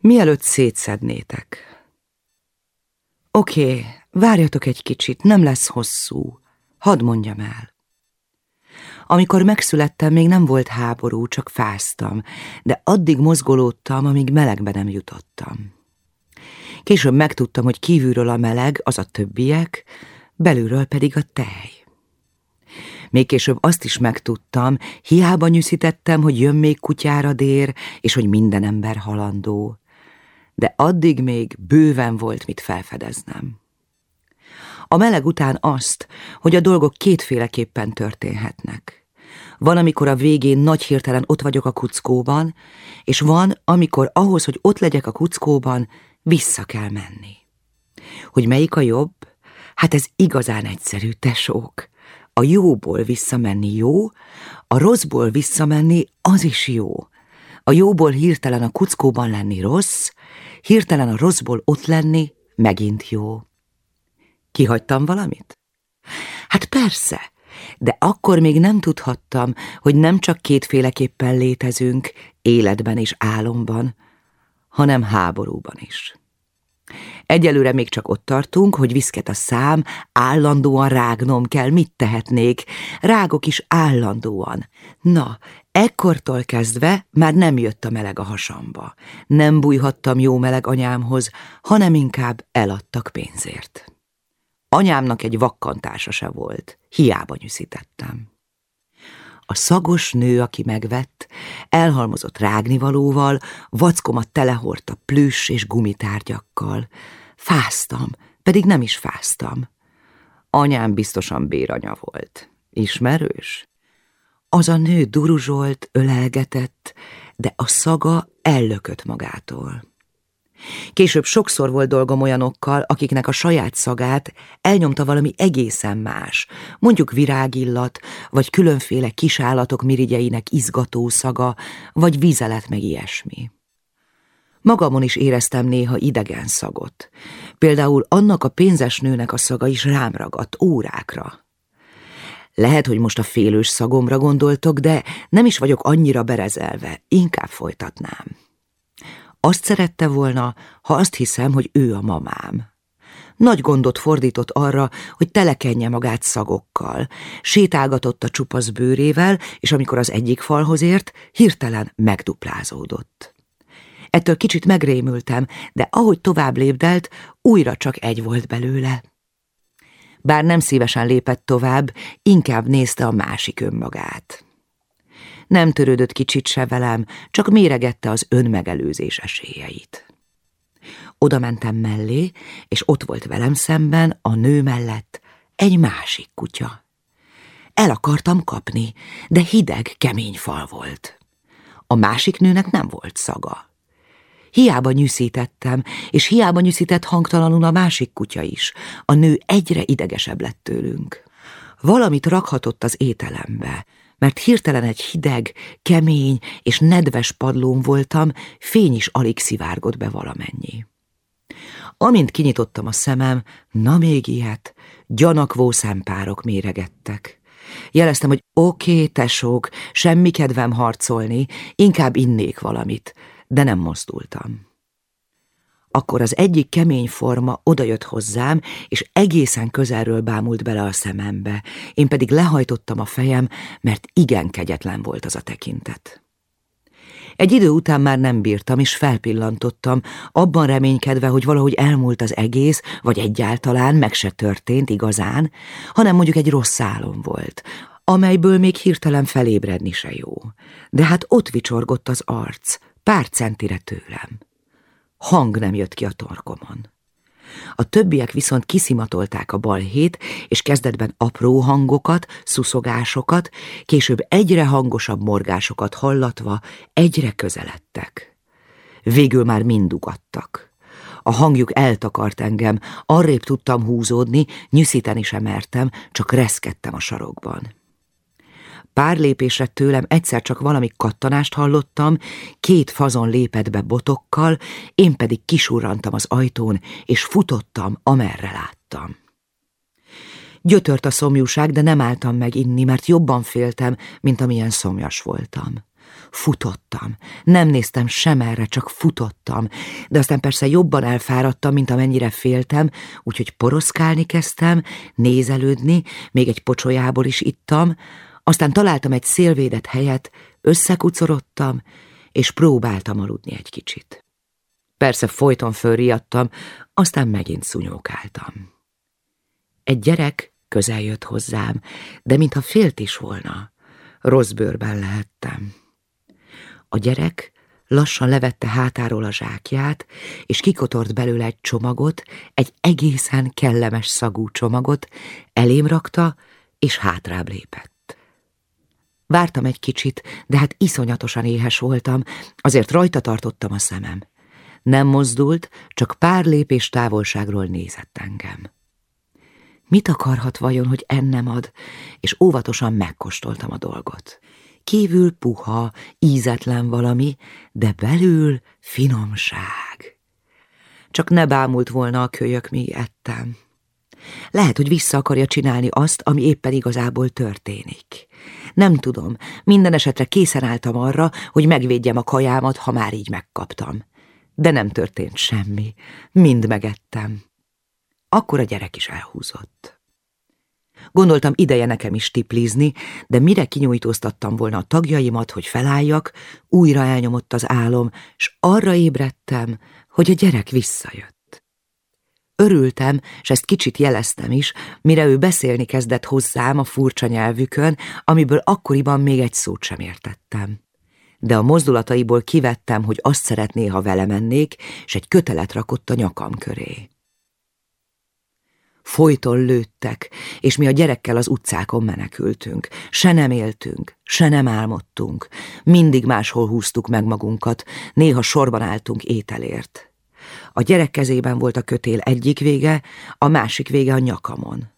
Mielőtt szétszednétek. Oké, várjatok egy kicsit, nem lesz hosszú. Hadd mondjam el. Amikor megszülettem, még nem volt háború, csak fáztam, de addig mozgolódtam, amíg melegbe nem jutottam. Később megtudtam, hogy kívülről a meleg, az a többiek, belülről pedig a tej. Még később azt is megtudtam, hiába nyűszítettem, hogy jön még kutyára dér, és hogy minden ember halandó. De addig még bőven volt mit felfedeznem. A meleg után azt, hogy a dolgok kétféleképpen történhetnek. Van, amikor a végén nagy hirtelen ott vagyok a kuckóban, és van, amikor ahhoz, hogy ott legyek a kuckóban, vissza kell menni. Hogy melyik a jobb? Hát ez igazán egyszerű, tesók. A jóból visszamenni jó, a rosszból visszamenni az is jó. A jóból hirtelen a kuckóban lenni rossz, hirtelen a rosszból ott lenni megint jó. Kihagytam valamit? Hát persze, de akkor még nem tudhattam, hogy nem csak kétféleképpen létezünk, életben és álomban, hanem háborúban is. Egyelőre még csak ott tartunk, hogy viszket a szám, állandóan rágnom kell, mit tehetnék, rágok is állandóan. Na, ekkortól kezdve már nem jött a meleg a hasamba. Nem bújhattam jó meleg anyámhoz, hanem inkább eladtak pénzért. Anyámnak egy vakkantása se volt, hiába nyűszítettem. A szagos nő, aki megvett, elhalmozott rágnivalóval, vackomat telehordta plüss és gumitárgyakkal. Fáztam, pedig nem is fáztam. Anyám biztosan béranya volt. Ismerős? Az a nő duruzsolt, ölelgetett, de a szaga ellökött magától. Később sokszor volt dolgom olyanokkal, akiknek a saját szagát elnyomta valami egészen más, mondjuk virágillat, vagy különféle kisállatok mirigyeinek izgató szaga, vagy vízelet meg ilyesmi. Magamon is éreztem néha idegen szagot. Például annak a pénzes nőnek a szaga is rám ragadt órákra. Lehet, hogy most a félős szagomra gondoltok, de nem is vagyok annyira berezelve, inkább folytatnám. Azt szerette volna, ha azt hiszem, hogy ő a mamám. Nagy gondot fordított arra, hogy telekenje magát szagokkal. Sétálgatott a csupasz bőrével, és amikor az egyik falhoz ért, hirtelen megduplázódott. Ettől kicsit megrémültem, de ahogy tovább lépdelt, újra csak egy volt belőle. Bár nem szívesen lépett tovább, inkább nézte a másik önmagát. Nem törődött kicsit se velem, csak méregette az önmegelőzés esélyeit. Oda mentem mellé, és ott volt velem szemben, a nő mellett, egy másik kutya. El akartam kapni, de hideg, kemény fal volt. A másik nőnek nem volt szaga. Hiába nyűszítettem, és hiába nyűszített hangtalanul a másik kutya is. A nő egyre idegesebb lett tőlünk. Valamit rakhatott az ételembe, mert hirtelen egy hideg, kemény és nedves padlón voltam, fény is alig szivárgott be valamennyi. Amint kinyitottam a szemem, na még ilyet, gyanakvó szempárok méregettek. Jeleztem, hogy oké, okay, tesók, semmi kedvem harcolni, inkább innék valamit, de nem mozdultam. Akkor az egyik kemény forma odajött hozzám, és egészen közelről bámult bele a szemembe. Én pedig lehajtottam a fejem, mert igen kegyetlen volt az a tekintet. Egy idő után már nem bírtam, és felpillantottam, abban reménykedve, hogy valahogy elmúlt az egész, vagy egyáltalán meg se történt igazán, hanem mondjuk egy rossz álom volt, amelyből még hirtelen felébredni se jó. De hát ott vicsorgott az arc, pár centire tőlem. Hang nem jött ki a torkomon. A többiek viszont kiszimatolták a balhét, és kezdetben apró hangokat, szuszogásokat, később egyre hangosabb morgásokat hallatva egyre közeledtek. Végül már mind ugattak. A hangjuk eltakart engem, arrébb tudtam húzódni, nyűszíteni sem mertem, csak reszkedtem a sarokban. Pár lépésre tőlem egyszer csak valami kattanást hallottam, két fazon lépett be botokkal, én pedig kisurrantam az ajtón, és futottam, amerre láttam. Gyötört a szomjúság, de nem álltam meg inni, mert jobban féltem, mint amilyen szomjas voltam. Futottam. Nem néztem sem erre, csak futottam. De aztán persze jobban elfáradtam, mint amennyire féltem, úgyhogy poroszkálni kezdtem, nézelődni, még egy pocsolyából is ittam, aztán találtam egy szélvédett helyet, összekucorodtam, és próbáltam aludni egy kicsit. Persze folyton fölriadtam, aztán megint szunyókáltam. Egy gyerek közel jött hozzám, de mintha félt is volna. Rossz bőrben lehettem. A gyerek lassan levette hátáról a zsákját, és kikotort belőle egy csomagot, egy egészen kellemes szagú csomagot, elém rakta, és hátrább lépett. Vártam egy kicsit, de hát iszonyatosan éhes voltam, azért rajta tartottam a szemem. Nem mozdult, csak pár lépés távolságról nézett engem. Mit akarhat vajon, hogy ennem ad? És óvatosan megkóstoltam a dolgot. Kívül puha, ízetlen valami, de belül finomság. Csak ne bámult volna a kölyök, míg ettem. Lehet, hogy vissza akarja csinálni azt, ami éppen igazából történik. Nem tudom, minden esetre készen álltam arra, hogy megvédjem a kajámat, ha már így megkaptam. De nem történt semmi, mind megettem. Akkor a gyerek is elhúzott. Gondoltam ideje nekem is tiplizni, de mire kinyújtóztattam volna a tagjaimat, hogy felálljak, újra elnyomott az álom, s arra ébredtem, hogy a gyerek visszajött. Örültem, és ezt kicsit jeleztem is, mire ő beszélni kezdett hozzám a furcsa nyelvükön, amiből akkoriban még egy szót sem értettem. De a mozdulataiból kivettem, hogy azt szeretné, ha vele mennék, és egy kötelet rakott a nyakam köré. Folyton lőttek, és mi a gyerekkel az utcákon menekültünk. Se nem éltünk, se nem álmodtunk. Mindig máshol húztuk meg magunkat, néha sorban álltunk ételért. A gyerek kezében volt a kötél egyik vége, a másik vége a nyakamon.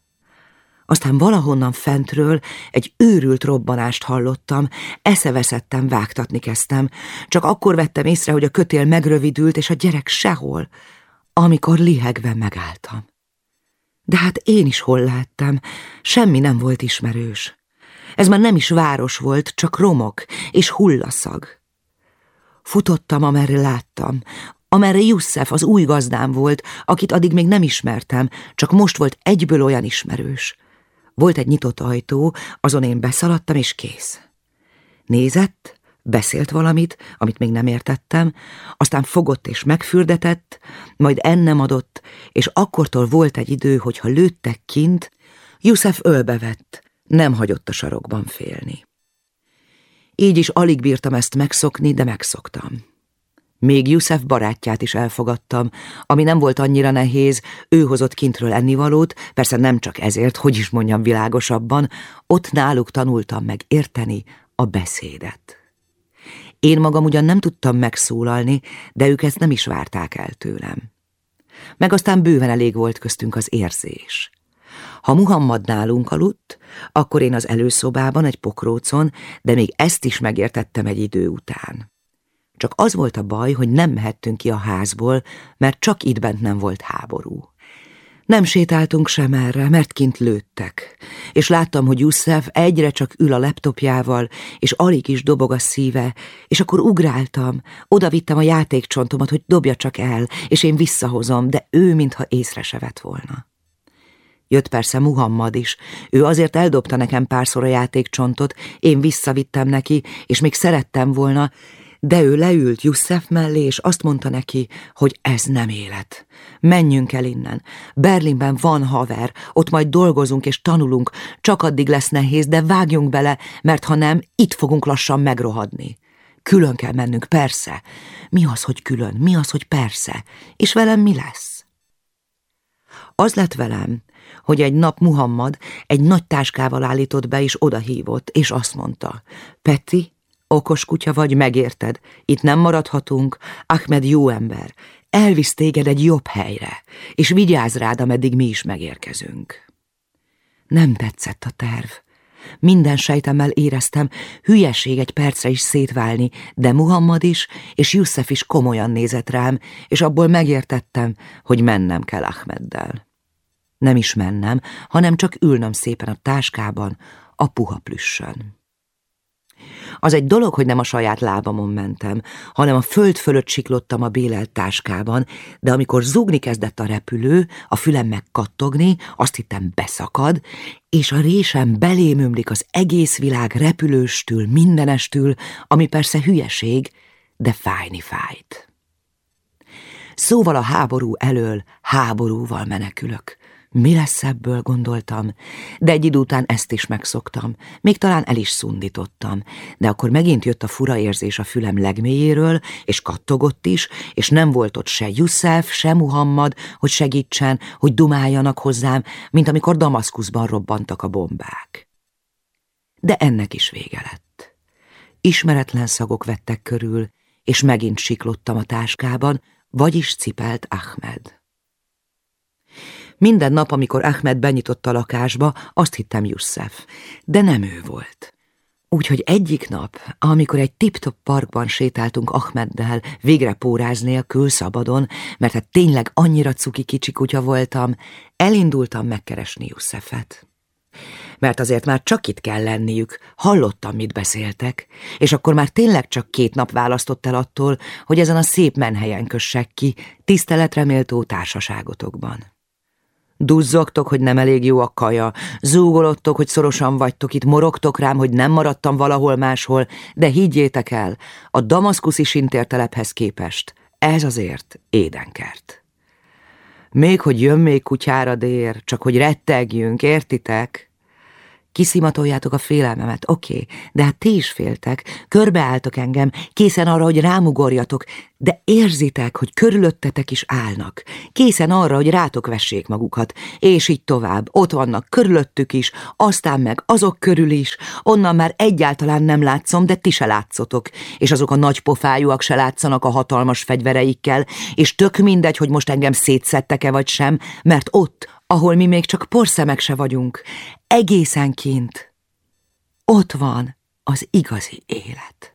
Aztán valahonnan fentről egy őrült robbanást hallottam, eszeveszettem, vágtatni kezdtem. Csak akkor vettem észre, hogy a kötél megrövidült, és a gyerek sehol, amikor lihegve megálltam. De hát én is hol láttam, semmi nem volt ismerős. Ez már nem is város volt, csak romok és hullaszag. Futottam, amerre láttam, amerre Jusszef, az új gazdám volt, akit addig még nem ismertem, csak most volt egyből olyan ismerős. Volt egy nyitott ajtó, azon én beszaladtam, és kész. Nézett, Beszélt valamit, amit még nem értettem, aztán fogott és megfürdetett, majd ennem adott, és akkortól volt egy idő, hogy ha lőttek kint, Jussef ölbevett, nem hagyott a sarokban félni. Így is alig bírtam ezt megszokni, de megszoktam. Még Jussef barátját is elfogadtam, ami nem volt annyira nehéz, ő hozott kintről ennivalót, persze nem csak ezért, hogy is mondjam világosabban, ott náluk tanultam meg érteni a beszédet. Én magam ugyan nem tudtam megszólalni, de ők ezt nem is várták el tőlem. Meg aztán bőven elég volt köztünk az érzés. Ha Muhammad nálunk aludt, akkor én az előszobában egy pokrócon, de még ezt is megértettem egy idő után. Csak az volt a baj, hogy nem mehettünk ki a házból, mert csak itt bent nem volt háború. Nem sétáltunk sem erre, mert kint lőttek, és láttam, hogy Jussef egyre csak ül a laptopjával, és alig is dobog a szíve, és akkor ugráltam, odavittem a játékcsontomat, hogy dobja csak el, és én visszahozom, de ő mintha észre se vett volna. Jött persze Muhammad is, ő azért eldobta nekem párszor a játékcsontot, én visszavittem neki, és még szerettem volna, de ő leült Jussef mellé, és azt mondta neki, hogy ez nem élet. Menjünk el innen. Berlinben van haver, ott majd dolgozunk és tanulunk, csak addig lesz nehéz, de vágjunk bele, mert ha nem, itt fogunk lassan megrohadni. Külön kell mennünk, persze. Mi az, hogy külön? Mi az, hogy persze? És velem mi lesz? Az lett velem, hogy egy nap Muhammad egy nagy táskával állított be, és odahívott, és azt mondta, Peti, Okos kutya vagy, megérted. Itt nem maradhatunk. Ahmed jó ember. Elvisz téged egy jobb helyre, és vigyázz rád, ameddig mi is megérkezünk. Nem tetszett a terv. Minden sejtemmel éreztem, hülyeség egy percre is szétválni, de Muhammad is, és Jussef is komolyan nézett rám, és abból megértettem, hogy mennem kell Ahmeddel. Nem is mennem, hanem csak ülnöm szépen a táskában, a puha plüssön. Az egy dolog, hogy nem a saját lábamon mentem, hanem a föld fölött siklottam a bélelt táskában, de amikor zúgni kezdett a repülő, a fülem megkattogni, azt hittem beszakad, és a résem belémömlik az egész világ repülőstül, mindenestül, ami persze hülyeség, de fájni fájt. Szóval a háború elől háborúval menekülök. Mi lesz ebből, gondoltam, de egy idő után ezt is megszoktam, még talán el is szundítottam, de akkor megint jött a fura érzés a fülem legmélyéről, és kattogott is, és nem volt ott se Jussef, se Muhammad, hogy segítsen, hogy dumáljanak hozzám, mint amikor Damaszkuszban robbantak a bombák. De ennek is vége lett. Ismeretlen szagok vettek körül, és megint siklottam a táskában, vagyis cipelt Ahmed. Minden nap, amikor Ahmed benyitott a lakásba, azt hittem Jussef, de nem ő volt. Úgyhogy egyik nap, amikor egy tip-top parkban sétáltunk Ahmeddel, végre póráz nélkül, szabadon, mert hát tényleg annyira cuki kicsi kutya voltam, elindultam megkeresni Jussefet. Mert azért már csak itt kell lenniük, hallottam, mit beszéltek, és akkor már tényleg csak két nap választott el attól, hogy ezen a szép menhelyen kössek ki, tiszteletreméltó társaságotokban. Duzzogtok, hogy nem elég jó a kaja, zúgolottok, hogy szorosan vagytok itt, morogtok rám, hogy nem maradtam valahol máshol, de higgyétek el, a damaszkuszi sintértelephez képest ez azért édenkert. Még hogy jön még kutyára dér, csak hogy rettegjünk, értitek? Kiszimatoljátok a félelmemet, oké, okay, de hát ti is féltek, körbeálltok engem, készen arra, hogy rámugorjatok, de érzitek, hogy körülöttetek is állnak, készen arra, hogy rátok vessék magukat, és így tovább, ott vannak körülöttük is, aztán meg azok körül is, onnan már egyáltalán nem látszom, de ti se látszotok, és azok a nagy pofájúak se látszanak a hatalmas fegyvereikkel, és tök mindegy, hogy most engem szétszettek-e vagy sem, mert ott, ahol mi még csak porszemek se vagyunk, egészen kint, ott van az igazi élet.